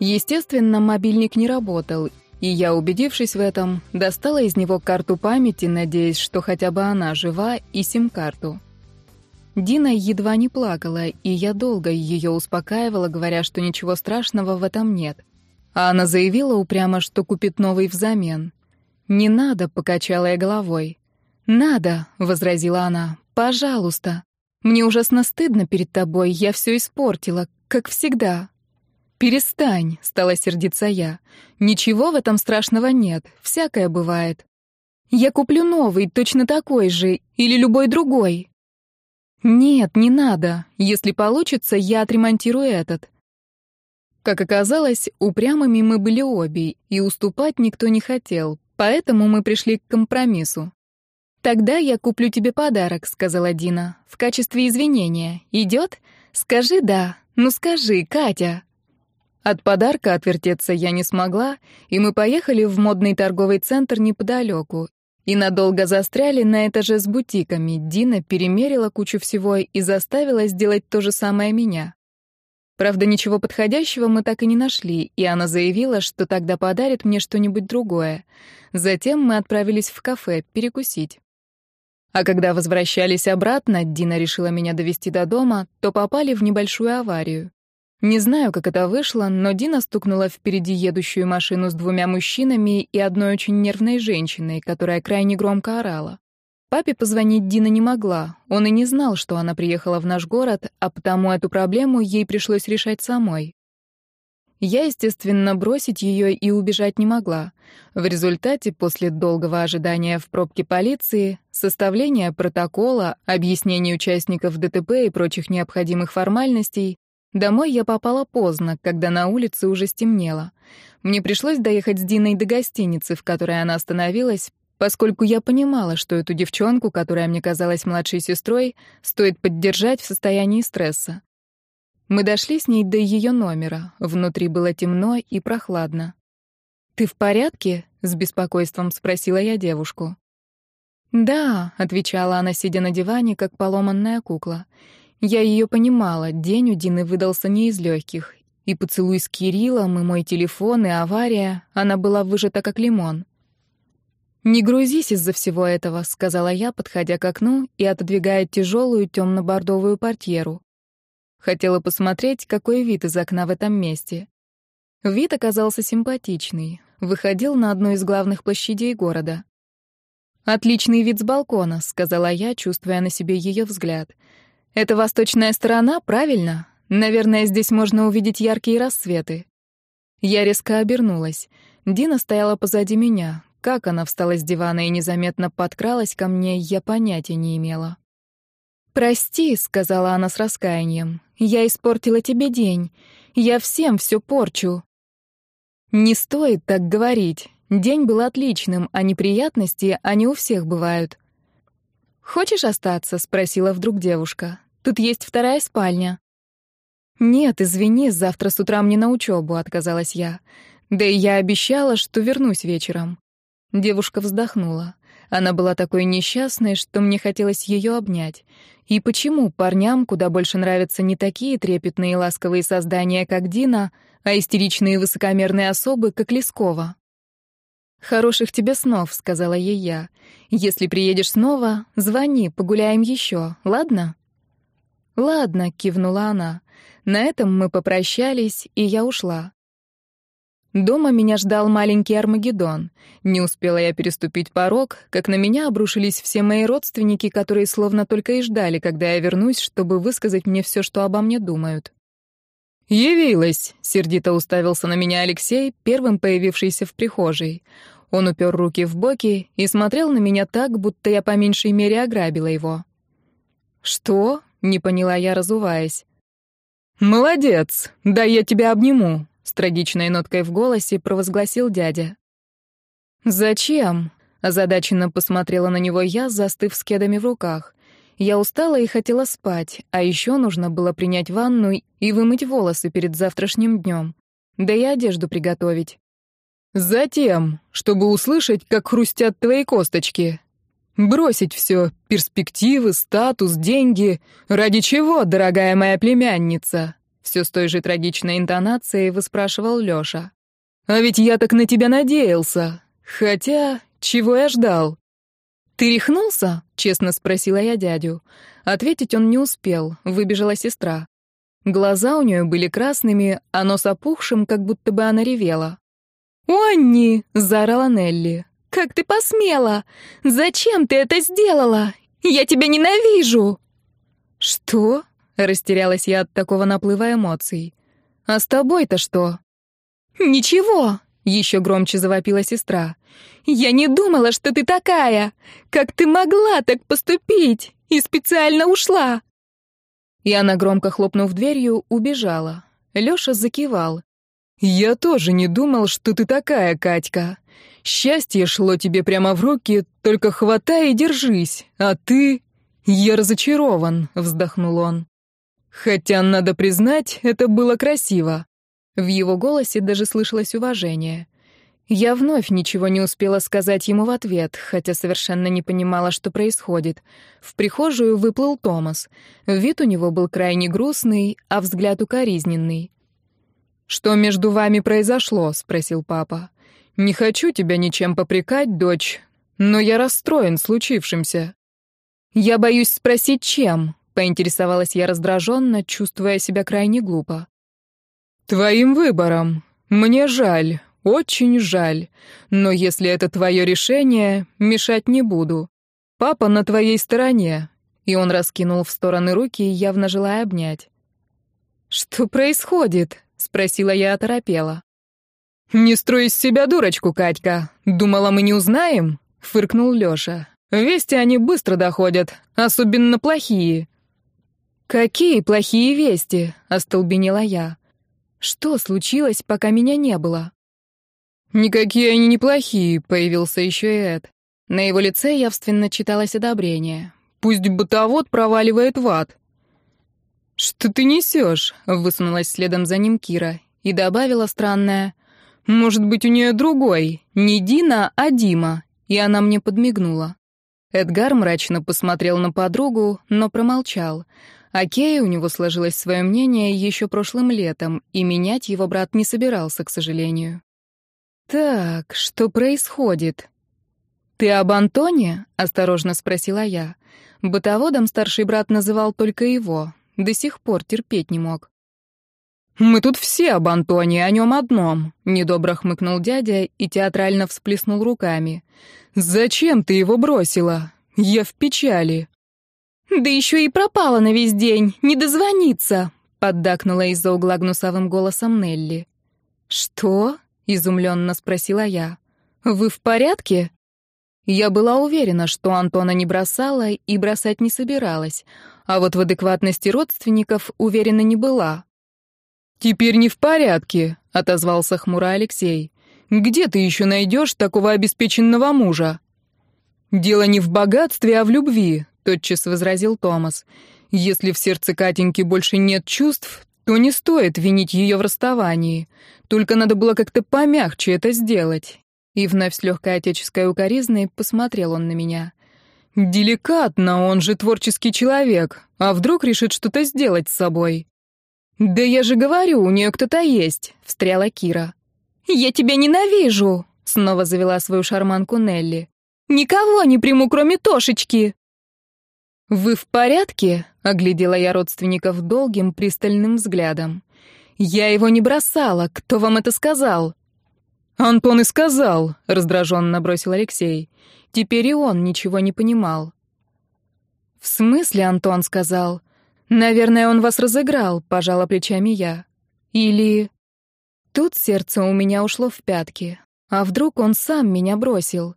Естественно, мобильник не работал, и я, убедившись в этом, достала из него карту памяти, надеясь, что хотя бы она жива, и сим-карту. Дина едва не плакала, и я долго ее успокаивала, говоря, что ничего страшного в этом нет. А она заявила упрямо, что купит новый взамен. «Не надо», — покачала я головой. «Надо», — возразила она, — «пожалуйста. Мне ужасно стыдно перед тобой, я все испортила, как всегда». «Перестань», — стала сердиться я. «Ничего в этом страшного нет, всякое бывает. Я куплю новый, точно такой же, или любой другой». «Нет, не надо. Если получится, я отремонтирую этот». Как оказалось, упрямыми мы были обе, и уступать никто не хотел, поэтому мы пришли к компромиссу. «Тогда я куплю тебе подарок», — сказала Дина, — «в качестве извинения. Идет? Скажи «да». Ну скажи, Катя». От подарка отвертеться я не смогла, и мы поехали в модный торговый центр неподалеку. И надолго застряли на этаже с бутиками. Дина перемерила кучу всего и заставила сделать то же самое меня. Правда, ничего подходящего мы так и не нашли, и она заявила, что тогда подарит мне что-нибудь другое. Затем мы отправились в кафе перекусить. А когда возвращались обратно, Дина решила меня довести до дома, то попали в небольшую аварию. Не знаю, как это вышло, но Дина стукнула впереди едущую машину с двумя мужчинами и одной очень нервной женщиной, которая крайне громко орала. Папе позвонить Дина не могла, он и не знал, что она приехала в наш город, а потому эту проблему ей пришлось решать самой. Я, естественно, бросить ее и убежать не могла. В результате, после долгого ожидания в пробке полиции, составления протокола, объяснений участников ДТП и прочих необходимых формальностей, Домой я попала поздно, когда на улице уже стемнело. Мне пришлось доехать с Диной до гостиницы, в которой она остановилась, поскольку я понимала, что эту девчонку, которая мне казалась младшей сестрой, стоит поддержать в состоянии стресса. Мы дошли с ней до ее номера. Внутри было темно и прохладно. «Ты в порядке?» — с беспокойством спросила я девушку. «Да», — отвечала она, сидя на диване, как поломанная кукла. Я ее понимала, день у Дины выдался не из легких. И поцелуй с Кириллом, и мой телефон, и авария, она была выжата как лимон. «Не грузись из-за всего этого», — сказала я, подходя к окну и отодвигая тяжелую темно-бордовую портьеру. Хотела посмотреть, какой вид из окна в этом месте. Вид оказался симпатичный, выходил на одну из главных площадей города. «Отличный вид с балкона», — сказала я, чувствуя на себе ее взгляд — это восточная сторона, правильно? Наверное, здесь можно увидеть яркие рассветы. Я резко обернулась. Дина стояла позади меня. Как она встала с дивана и незаметно подкралась ко мне, я понятия не имела. «Прости», — сказала она с раскаянием, — «я испортила тебе день. Я всем все порчу». «Не стоит так говорить. День был отличным, а неприятности, они у всех бывают. «Хочешь остаться?» — спросила вдруг девушка. «Тут есть вторая спальня». «Нет, извини, завтра с утра мне на учебу», — отказалась я. «Да и я обещала, что вернусь вечером». Девушка вздохнула. Она была такой несчастной, что мне хотелось ее обнять. И почему парням куда больше нравятся не такие трепетные и ласковые создания, как Дина, а истеричные высокомерные особы, как Лескова? «Хороших тебе снов», — сказала ей я. «Если приедешь снова, звони, погуляем еще, ладно?» «Ладно», — кивнула она. На этом мы попрощались, и я ушла. Дома меня ждал маленький Армагеддон. Не успела я переступить порог, как на меня обрушились все мои родственники, которые словно только и ждали, когда я вернусь, чтобы высказать мне все, что обо мне думают. «Явилась!» — сердито уставился на меня Алексей, первым появившийся в прихожей. Он упер руки в боки и смотрел на меня так, будто я по меньшей мере ограбила его. «Что?» — не поняла я, разуваясь. «Молодец! Да я тебя обниму!» — с трагичной ноткой в голосе провозгласил дядя. «Зачем?» — озадаченно посмотрела на него я, застыв с кедами в руках. Я устала и хотела спать, а еще нужно было принять ванну и вымыть волосы перед завтрашним днем. Да и одежду приготовить. Затем, чтобы услышать, как хрустят твои косточки. Бросить все — перспективы, статус, деньги. Ради чего, дорогая моя племянница? все с той же трагичной интонацией выспрашивал Лёша. «А ведь я так на тебя надеялся. Хотя, чего я ждал?» «Ты рехнулся?» — честно спросила я дядю. Ответить он не успел, выбежала сестра. Глаза у нее были красными, а нос опухшим, как будто бы она ревела. «Онни!» — заорала Нелли. «Как ты посмела? Зачем ты это сделала? Я тебя ненавижу!» «Что?» — растерялась я от такого наплыва эмоций. «А с тобой-то что?» «Ничего!» — еще громче завопила сестра. «Я не думала, что ты такая! Как ты могла так поступить? И специально ушла!» И она, громко хлопнув дверью, убежала. Лёша закивал. «Я тоже не думал, что ты такая, Катька. Счастье шло тебе прямо в руки, только хватай и держись, а ты...» «Я разочарован», — вздохнул он. «Хотя, надо признать, это было красиво». В его голосе даже слышалось уважение. Я вновь ничего не успела сказать ему в ответ, хотя совершенно не понимала, что происходит. В прихожую выплыл Томас. Вид у него был крайне грустный, а взгляд укоризненный. «Что между вами произошло?» — спросил папа. «Не хочу тебя ничем попрекать, дочь, но я расстроен случившимся». «Я боюсь спросить, чем?» — поинтересовалась я раздраженно, чувствуя себя крайне глупо. «Твоим выбором. Мне жаль, очень жаль. Но если это твое решение, мешать не буду. Папа на твоей стороне». И он раскинул в стороны руки, явно желая обнять. «Что происходит?» — спросила я оторопела. «Не строй из себя дурочку, Катька. Думала, мы не узнаем?» — фыркнул Лёша. Вести они быстро доходят, особенно плохие». «Какие плохие вести?» — остолбенела я. «Что случилось, пока меня не было?» «Никакие они не плохие», — появился еще и Эд. На его лице явственно читалось одобрение. «Пусть бытовод проваливает в ад». «Что ты несешь?» — высунулась следом за ним Кира и добавила странное. «Может быть, у нее другой, не Дина, а Дима». И она мне подмигнула. Эдгар мрачно посмотрел на подругу, но промолчал. О Кее у него сложилось свое мнение еще прошлым летом, и менять его брат не собирался, к сожалению. «Так, что происходит?» «Ты об Антоне?» — осторожно спросила я. Бытоводом старший брат называл только его, до сих пор терпеть не мог. «Мы тут все об Антоне, о нем одном», — недобро хмыкнул дядя и театрально всплеснул руками. «Зачем ты его бросила? Я в печали». «Да еще и пропала на весь день, не дозвониться», — поддакнула из-за угла гнусавым голосом Нелли. «Что?» — изумленно спросила я. «Вы в порядке?» Я была уверена, что Антона не бросала и бросать не собиралась, а вот в адекватности родственников уверена не была. «Теперь не в порядке», — отозвался хмуро Алексей. Где ты еще найдешь такого обеспеченного мужа?» «Дело не в богатстве, а в любви», — тотчас возразил Томас. «Если в сердце Катеньки больше нет чувств, то не стоит винить ее в расставании. Только надо было как-то помягче это сделать». И вновь с легкой отеческой укоризной посмотрел он на меня. «Деликатно, он же творческий человек. А вдруг решит что-то сделать с собой?» «Да я же говорю, у нее кто-то есть», — встряла Кира. «Я тебя ненавижу!» — снова завела свою шарманку Нелли. «Никого не приму, кроме Тошечки!» «Вы в порядке?» — оглядела я родственников долгим, пристальным взглядом. «Я его не бросала. Кто вам это сказал?» «Антон и сказал», — раздраженно бросил Алексей. Теперь и он ничего не понимал. «В смысле Антон сказал? Наверное, он вас разыграл», — пожала плечами я. «Или...» Тут сердце у меня ушло в пятки. А вдруг он сам меня бросил?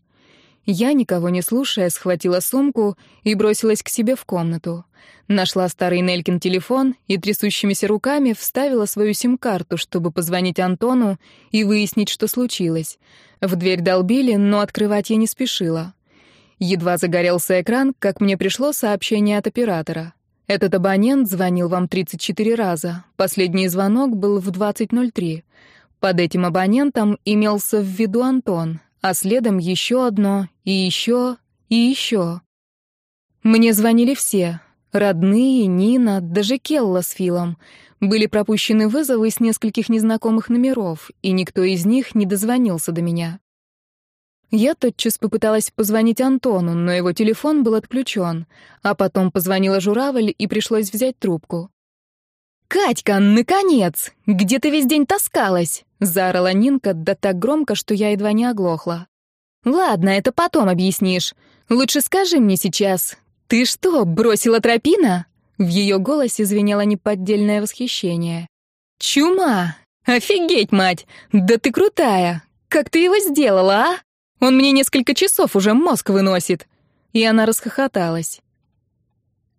Я, никого не слушая, схватила сумку и бросилась к себе в комнату. Нашла старый Нелькин телефон и трясущимися руками вставила свою сим-карту, чтобы позвонить Антону и выяснить, что случилось. В дверь долбили, но открывать я не спешила. Едва загорелся экран, как мне пришло сообщение от оператора. Этот абонент звонил вам 34 раза. Последний звонок был в 20.03. Под этим абонентом имелся в виду Антон, а следом еще одно, и еще, и еще. Мне звонили все. Родные, Нина, даже Келла с Филом. Были пропущены вызовы с нескольких незнакомых номеров, и никто из них не дозвонился до меня. Я тотчас попыталась позвонить Антону, но его телефон был отключен, а потом позвонила Журавль, и пришлось взять трубку. «Катька, наконец! Где ты весь день таскалась?» — заорала Нинка, да так громко, что я едва не оглохла. «Ладно, это потом объяснишь. Лучше скажи мне сейчас. Ты что, бросила тропина?» В ее голосе звенело неподдельное восхищение. «Чума! Офигеть, мать! Да ты крутая! Как ты его сделала, а? Он мне несколько часов уже мозг выносит!» И она расхохоталась.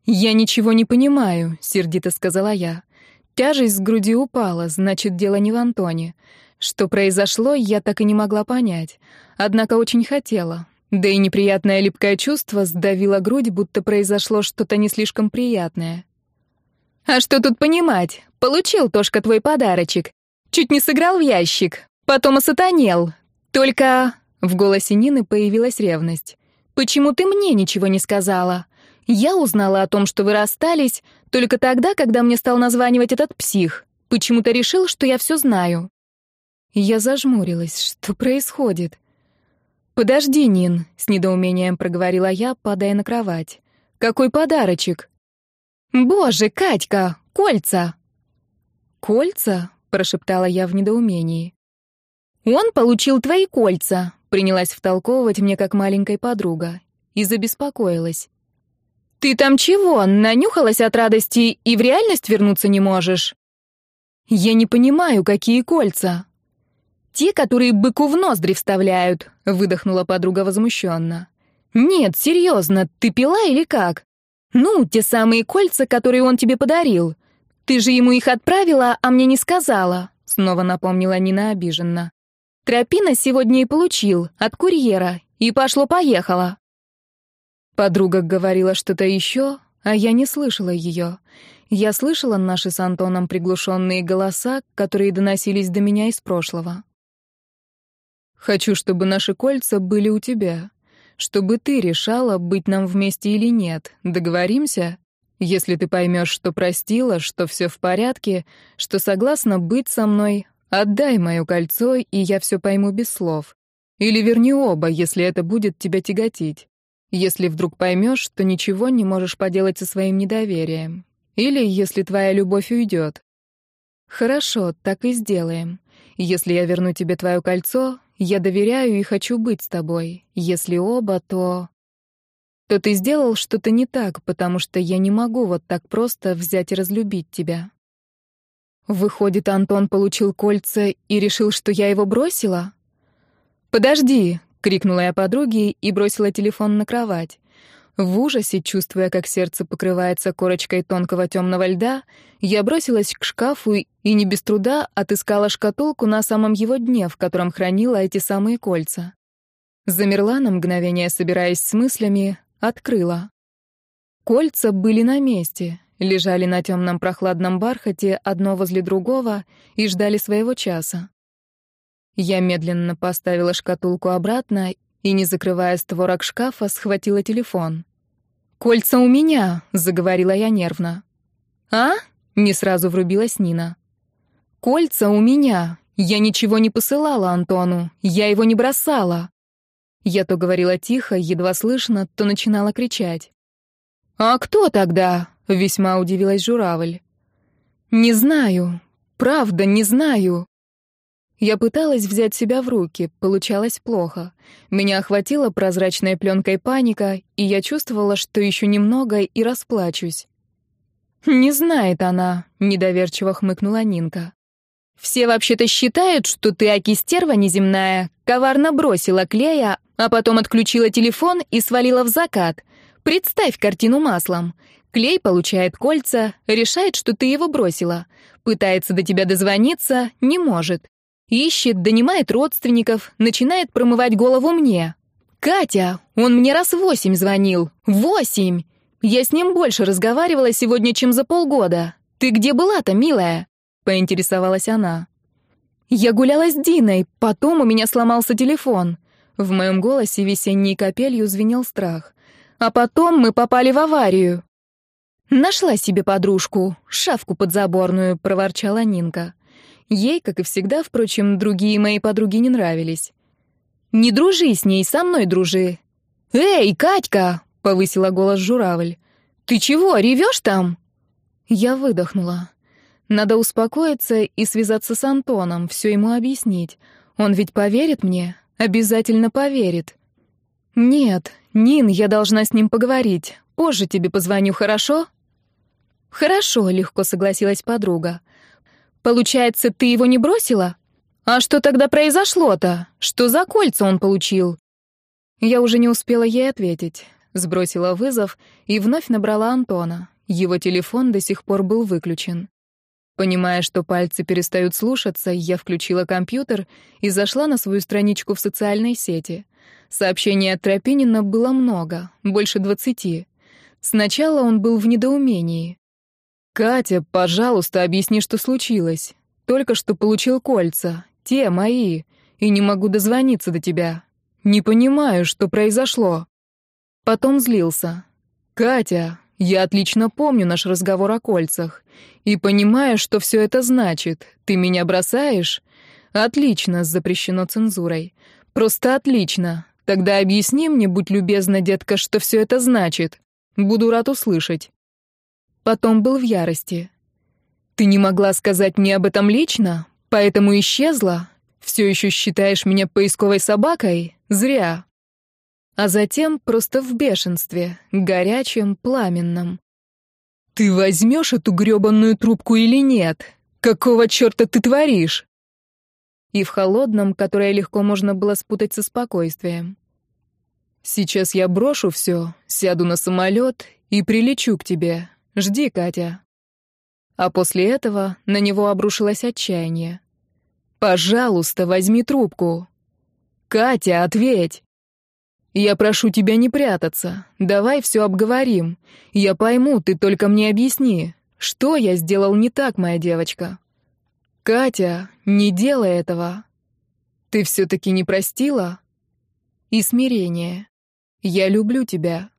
«Я ничего не понимаю», — сердито сказала я. Тяжесть с груди упала, значит, дело не в Антоне. Что произошло, я так и не могла понять. Однако очень хотела. Да и неприятное липкое чувство сдавило грудь, будто произошло что-то не слишком приятное. «А что тут понимать? Получил Тошка твой подарочек. Чуть не сыграл в ящик. Потом осатанел. Только...» В голосе Нины появилась ревность. «Почему ты мне ничего не сказала? Я узнала о том, что вы расстались, только тогда, когда мне стал названивать этот псих. Почему-то решил, что я все знаю». Я зажмурилась. Что происходит? «Подожди, Нин», — с недоумением проговорила я, падая на кровать. «Какой подарочек?» «Боже, Катька, кольца!» «Кольца?» — прошептала я в недоумении. «Он получил твои кольца», — принялась втолковывать мне как маленькая подруга. И забеспокоилась. «Ты там чего, нанюхалась от радости и в реальность вернуться не можешь?» «Я не понимаю, какие кольца», «Те, которые быку в ноздри вставляют», — выдохнула подруга возмущенно. «Нет, серьезно, ты пила или как? Ну, те самые кольца, которые он тебе подарил. Ты же ему их отправила, а мне не сказала», — снова напомнила Нина обиженно. «Тропина сегодня и получил, от курьера, и пошло-поехало». Подруга говорила что-то еще, а я не слышала ее. Я слышала наши с Антоном приглушенные голоса, которые доносились до меня из прошлого. Хочу, чтобы наши кольца были у тебя. Чтобы ты решала, быть нам вместе или нет. Договоримся? Если ты поймешь, что простила, что все в порядке, что согласна быть со мной, отдай мое кольцо, и я все пойму без слов. Или верни оба, если это будет тебя тяготить. Если вдруг поймешь, что ничего не можешь поделать со своим недоверием. Или если твоя любовь уйдет. Хорошо, так и сделаем. Если я верну тебе твое кольцо, я доверяю и хочу быть с тобой. Если оба, то... То ты сделал что-то не так, потому что я не могу вот так просто взять и разлюбить тебя. Выходит, Антон получил кольца и решил, что я его бросила? «Подожди!» — крикнула я подруге и бросила телефон на кровать. В ужасе, чувствуя, как сердце покрывается корочкой тонкого темного льда, я бросилась к шкафу и не без труда отыскала шкатулку на самом его дне, в котором хранила эти самые кольца. Замерла на мгновение, собираясь с мыслями, открыла. Кольца были на месте, лежали на темном прохладном бархате одно возле другого и ждали своего часа. Я медленно поставила шкатулку обратно и, не закрывая створок шкафа, схватила телефон. «Кольца у меня», — заговорила я нервно. «А?» — не сразу врубилась Нина. «Кольца у меня. Я ничего не посылала Антону. Я его не бросала». Я то говорила тихо, едва слышно, то начинала кричать. «А кто тогда?» — весьма удивилась журавль. «Не знаю. Правда, не знаю. Я пыталась взять себя в руки, получалось плохо. Меня охватила прозрачной пленкой паника, и я чувствовала, что еще немного и расплачусь. «Не знает она», — недоверчиво хмыкнула Нинка. «Все вообще-то считают, что ты, аки стерва неземная, коварно бросила клея, а потом отключила телефон и свалила в закат. Представь картину маслом. Клей получает кольца, решает, что ты его бросила. Пытается до тебя дозвониться, не может. Ищет, донимает родственников, начинает промывать голову мне. «Катя, он мне раз восемь звонил. Восемь! Я с ним больше разговаривала сегодня, чем за полгода. Ты где была-то, милая?» — поинтересовалась она. «Я гуляла с Диной, потом у меня сломался телефон». В моем голосе весенней капелью звенел страх. «А потом мы попали в аварию». «Нашла себе подружку, шавку подзаборную», — проворчала Нинка. Ей, как и всегда, впрочем, другие мои подруги не нравились. «Не дружи с ней, со мной дружи». «Эй, Катька!» — повысила голос журавль. «Ты чего, ревешь там?» Я выдохнула. Надо успокоиться и связаться с Антоном, все ему объяснить. Он ведь поверит мне, обязательно поверит. «Нет, Нин, я должна с ним поговорить. Позже тебе позвоню, хорошо?» «Хорошо», — легко согласилась подруга. «Получается, ты его не бросила? А что тогда произошло-то? Что за кольца он получил?» Я уже не успела ей ответить. Сбросила вызов и вновь набрала Антона. Его телефон до сих пор был выключен. Понимая, что пальцы перестают слушаться, я включила компьютер и зашла на свою страничку в социальной сети. Сообщений от Тропинина было много, больше двадцати. Сначала он был в недоумении. «Катя, пожалуйста, объясни, что случилось. Только что получил кольца, те мои, и не могу дозвониться до тебя. Не понимаю, что произошло». Потом злился. «Катя, я отлично помню наш разговор о кольцах и понимаю, что все это значит. Ты меня бросаешь? Отлично, запрещено цензурой. Просто отлично. Тогда объясни мне, будь любезна, детка, что все это значит. Буду рад услышать. Потом был в ярости. «Ты не могла сказать мне об этом лично, поэтому исчезла? Все еще считаешь меня поисковой собакой? Зря!» А затем просто в бешенстве, горячем, пламенном. «Ты возьмешь эту грёбаную трубку или нет? Какого черта ты творишь?» И в холодном, которое легко можно было спутать со спокойствием. «Сейчас я брошу все, сяду на самолет и прилечу к тебе. Жди, Катя». А после этого на него обрушилось отчаяние. «Пожалуйста, возьми трубку». «Катя, ответь!» «Я прошу тебя не прятаться. Давай все обговорим. Я пойму, ты только мне объясни, что я сделал не так, моя девочка?» «Катя, не делай этого. Ты все-таки не простила?» «И смирение. Я люблю тебя.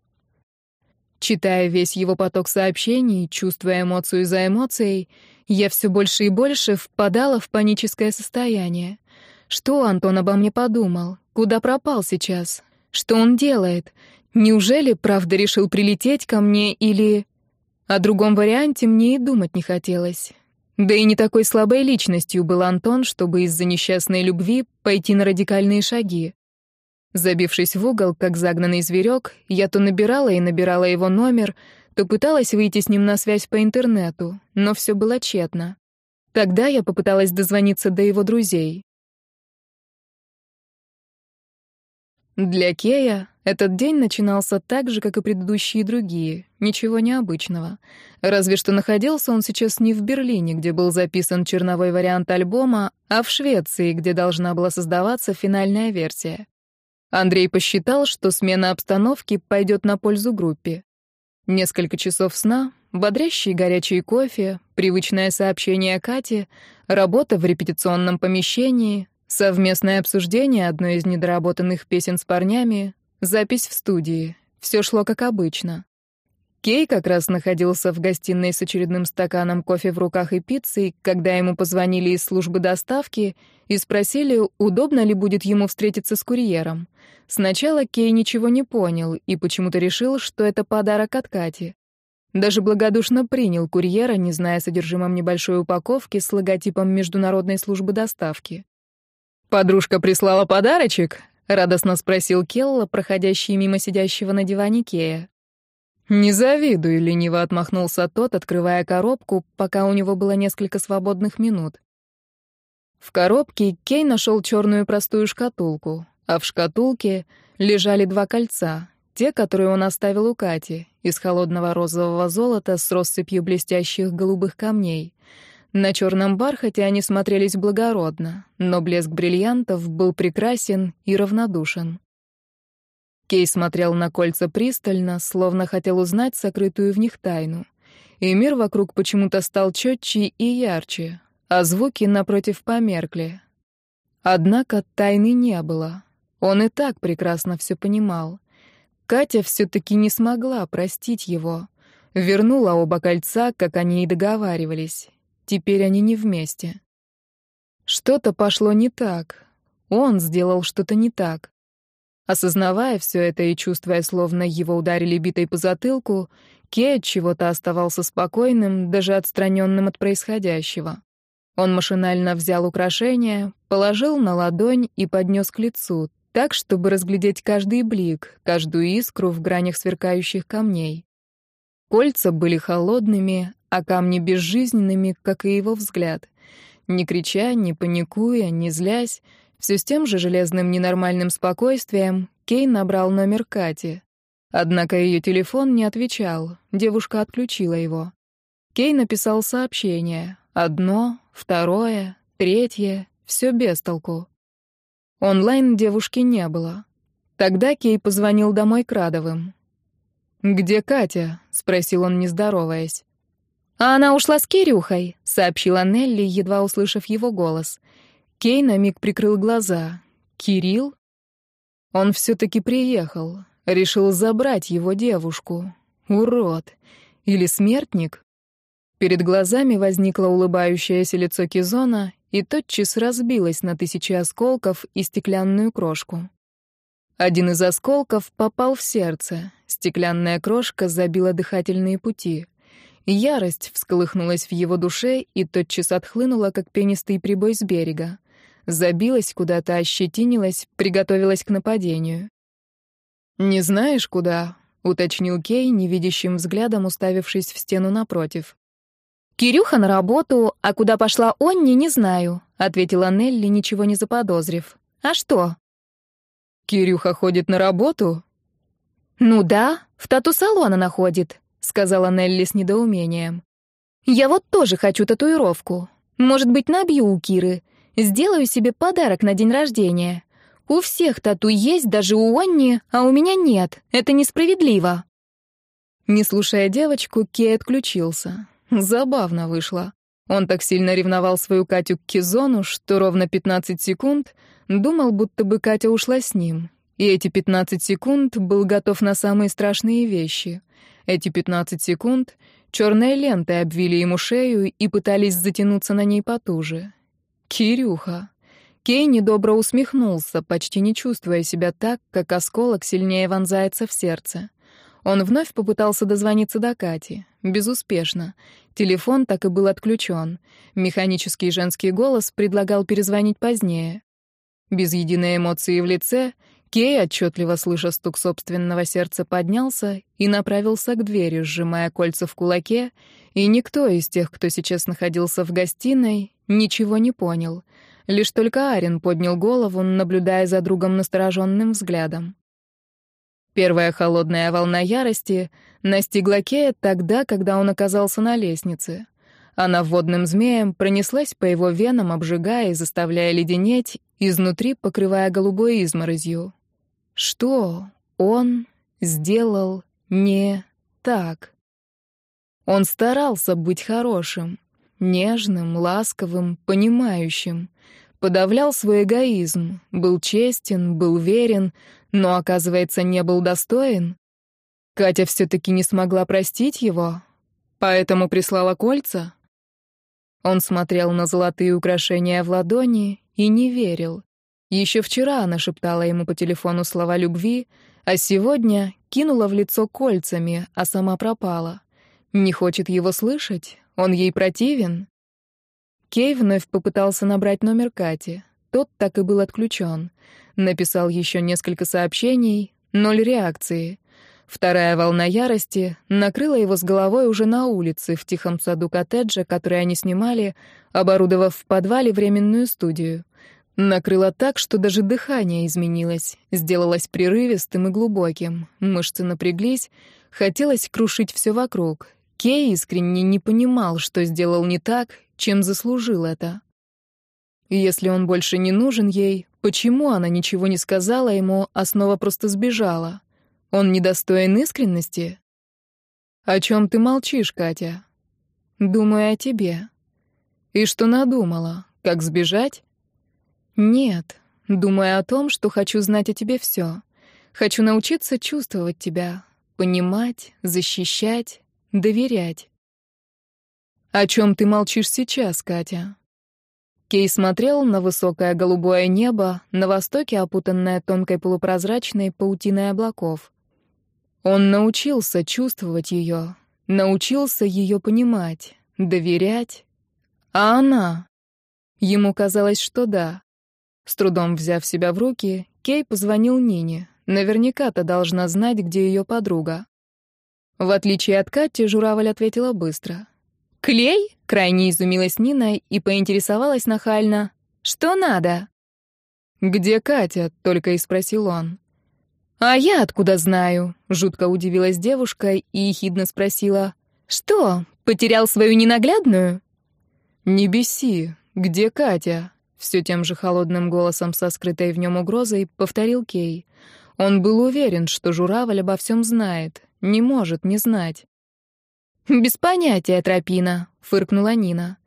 Читая весь его поток сообщений, чувствуя эмоцию за эмоцией, я все больше и больше впадала в паническое состояние. Что Антон обо мне подумал? Куда пропал сейчас? Что он делает? Неужели правда решил прилететь ко мне или... О другом варианте мне и думать не хотелось. Да и не такой слабой личностью был Антон, чтобы из-за несчастной любви пойти на радикальные шаги. Забившись в угол, как загнанный зверек, я то набирала и набирала его номер, то пыталась выйти с ним на связь по интернету, но все было тщетно. Тогда я попыталась дозвониться до его друзей. Для Кея этот день начинался так же, как и предыдущие другие, ничего необычного. Разве что находился он сейчас не в Берлине, где был записан черновой вариант альбома, а в Швеции, где должна была создаваться финальная версия. Андрей посчитал, что смена обстановки пойдет на пользу группе. Несколько часов сна, бодрящий горячий кофе, привычное сообщение Кате, работа в репетиционном помещении, совместное обсуждение одной из недоработанных песен с парнями, запись в студии. Все шло как обычно. Кей как раз находился в гостиной с очередным стаканом кофе в руках и пиццей, когда ему позвонили из службы доставки и спросили, удобно ли будет ему встретиться с курьером. Сначала Кей ничего не понял и почему-то решил, что это подарок от Кати. Даже благодушно принял курьера, не зная содержимом небольшой упаковки с логотипом Международной службы доставки. «Подружка прислала подарочек?» — радостно спросил Келла, проходящий мимо сидящего на диване Кея. «Не завидую», — лениво отмахнулся тот, открывая коробку, пока у него было несколько свободных минут. В коробке Кей нашел черную простую шкатулку, а в шкатулке лежали два кольца, те, которые он оставил у Кати, из холодного розового золота с россыпью блестящих голубых камней. На черном бархате они смотрелись благородно, но блеск бриллиантов был прекрасен и равнодушен. Кей смотрел на кольца пристально, словно хотел узнать сокрытую в них тайну. И мир вокруг почему-то стал четче и ярче, а звуки напротив померкли. Однако тайны не было. Он и так прекрасно все понимал. Катя все-таки не смогла простить его. Вернула оба кольца, как они и договаривались. Теперь они не вместе. Что-то пошло не так. Он сделал что-то не так. Осознавая все это и чувствуя, словно его ударили битой по затылку, Кей от чего-то оставался спокойным, даже отстраненным от происходящего. Он машинально взял украшение, положил на ладонь и поднес к лицу, так, чтобы разглядеть каждый блик, каждую искру в гранях сверкающих камней. Кольца были холодными, а камни безжизненными, как и его взгляд. Не крича, не паникуя, не злясь, все с тем же железным ненормальным спокойствием Кей набрал номер Кати. Однако ее телефон не отвечал, девушка отключила его. Кей написал сообщение. Одно, второе, третье, все без толку. Онлайн девушки не было. Тогда Кей позвонил домой к Радовым. «Где Катя?» — спросил он, не здороваясь. «А она ушла с Кирюхой», — сообщила Нелли, едва услышав его голос. Кей на миг прикрыл глаза. «Кирилл?» Он все-таки приехал. Решил забрать его девушку. Урод. Или смертник? Перед глазами возникло улыбающееся лицо Кизона и тотчас разбилось на тысячи осколков и стеклянную крошку. Один из осколков попал в сердце. Стеклянная крошка забила дыхательные пути. Ярость всколыхнулась в его душе и тотчас отхлынула, как пенистый прибой с берега забилась куда-то, ощетинилась, приготовилась к нападению. «Не знаешь, куда?» — уточнил Кей, невидящим взглядом уставившись в стену напротив. «Кирюха на работу, а куда пошла Онни, не знаю», — ответила Нелли, ничего не заподозрив. «А что?» «Кирюха ходит на работу?» «Ну да, в тату-салон она ходит», — сказала Нелли с недоумением. «Я вот тоже хочу татуировку. Может быть, набью у Киры. Сделаю себе подарок на день рождения. У всех тату есть, даже у Онни, а у меня нет. Это несправедливо». Не слушая девочку, Кей отключился. Забавно вышло. Он так сильно ревновал свою Катю к Кизону, что ровно 15 секунд думал, будто бы Катя ушла с ним. И эти 15 секунд был готов на самые страшные вещи. Эти 15 секунд черной лентой обвили ему шею и пытались затянуться на ней потуже. Кирюха. Кей недобро усмехнулся, почти не чувствуя себя так, как осколок сильнее вонзается в сердце. Он вновь попытался дозвониться до Кати. Безуспешно. Телефон так и был отключен. Механический женский голос предлагал перезвонить позднее. Без единой эмоции в лице, Кей, отчетливо слыша стук собственного сердца, поднялся и направился к двери, сжимая кольца в кулаке, и никто из тех, кто сейчас находился в гостиной, Ничего не понял. Лишь только Арин поднял голову, наблюдая за другом настороженным взглядом. Первая холодная волна ярости настигла Кея тогда, когда он оказался на лестнице. Она водным змеем пронеслась по его венам, обжигая и заставляя леденеть, изнутри покрывая голубой изморозью. Что он сделал не так? Он старался быть хорошим, Нежным, ласковым, понимающим. Подавлял свой эгоизм, был честен, был верен, но, оказывается, не был достоин. Катя все-таки не смогла простить его, поэтому прислала кольца. Он смотрел на золотые украшения в ладони и не верил. Еще вчера она шептала ему по телефону слова любви, а сегодня кинула в лицо кольцами, а сама пропала. Не хочет его слышать? Он ей противен?» Кей вновь попытался набрать номер Кати. Тот так и был отключен. Написал еще несколько сообщений, ноль реакции. Вторая волна ярости накрыла его с головой уже на улице, в тихом саду коттеджа, который они снимали, оборудовав в подвале временную студию. Накрыла так, что даже дыхание изменилось, сделалось прерывистым и глубоким. Мышцы напряглись, хотелось крушить все вокруг, Кей искренне не понимал, что сделал не так, чем заслужил это. Если он больше не нужен ей, почему она ничего не сказала ему, а снова просто сбежала? Он недостоин искренности? О чем ты молчишь, Катя? Думаю о тебе. И что надумала? Как сбежать? Нет, думаю о том, что хочу знать о тебе все. Хочу научиться чувствовать тебя, понимать, защищать, доверять. «О чем ты молчишь сейчас, Катя?» Кей смотрел на высокое голубое небо, на востоке опутанное тонкой полупрозрачной паутиной облаков. Он научился чувствовать ее, научился ее понимать, доверять. А она? Ему казалось, что да. С трудом взяв себя в руки, Кей позвонил Нине. Наверняка-то должна знать, где ее подруга. В отличие от Кати, журавль ответила быстро. «Клей?» — крайне изумилась Нина и поинтересовалась нахально. «Что надо?» «Где Катя?» — только и спросил он. «А я откуда знаю?» — жутко удивилась девушка и ехидно спросила. «Что, потерял свою ненаглядную?» «Не беси. Где Катя?» Все тем же холодным голосом со скрытой в нем угрозой повторил Кей. Он был уверен, что журавль обо всем знает, не может не знать. «Без понятия, Тропина», — фыркнула Нина.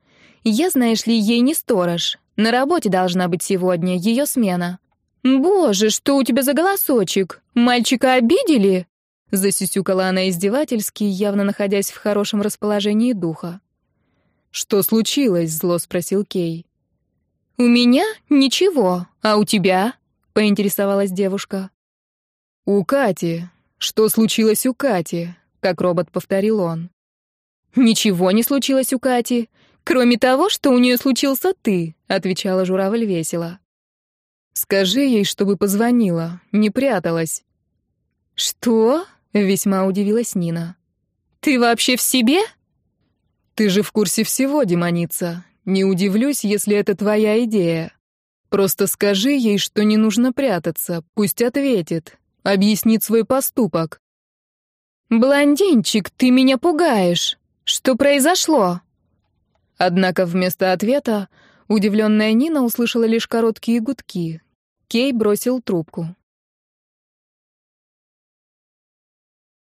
«Я, знаешь ли, ей не сторож. На работе должна быть сегодня, ее смена». «Боже, что у тебя за голосочек? Мальчика обидели?» Засюсюкала она издевательски, явно находясь в хорошем расположении духа. «Что случилось?» — зло спросил Кей. «У меня ничего, а у тебя?» — поинтересовалась девушка. «У Кати. Что случилось у Кати?» — как робот повторил он. «Ничего не случилось у Кати, кроме того, что у нее случился ты», — отвечала журавль весело. «Скажи ей, чтобы позвонила, не пряталась». «Что?» — весьма удивилась Нина. «Ты вообще в себе?» «Ты же в курсе всего, демоница. Не удивлюсь, если это твоя идея. Просто скажи ей, что не нужно прятаться, пусть ответит, объяснит свой поступок. «Блондинчик, ты меня пугаешь. Что произошло?» Однако вместо ответа удивленная Нина услышала лишь короткие гудки. Кей бросил трубку.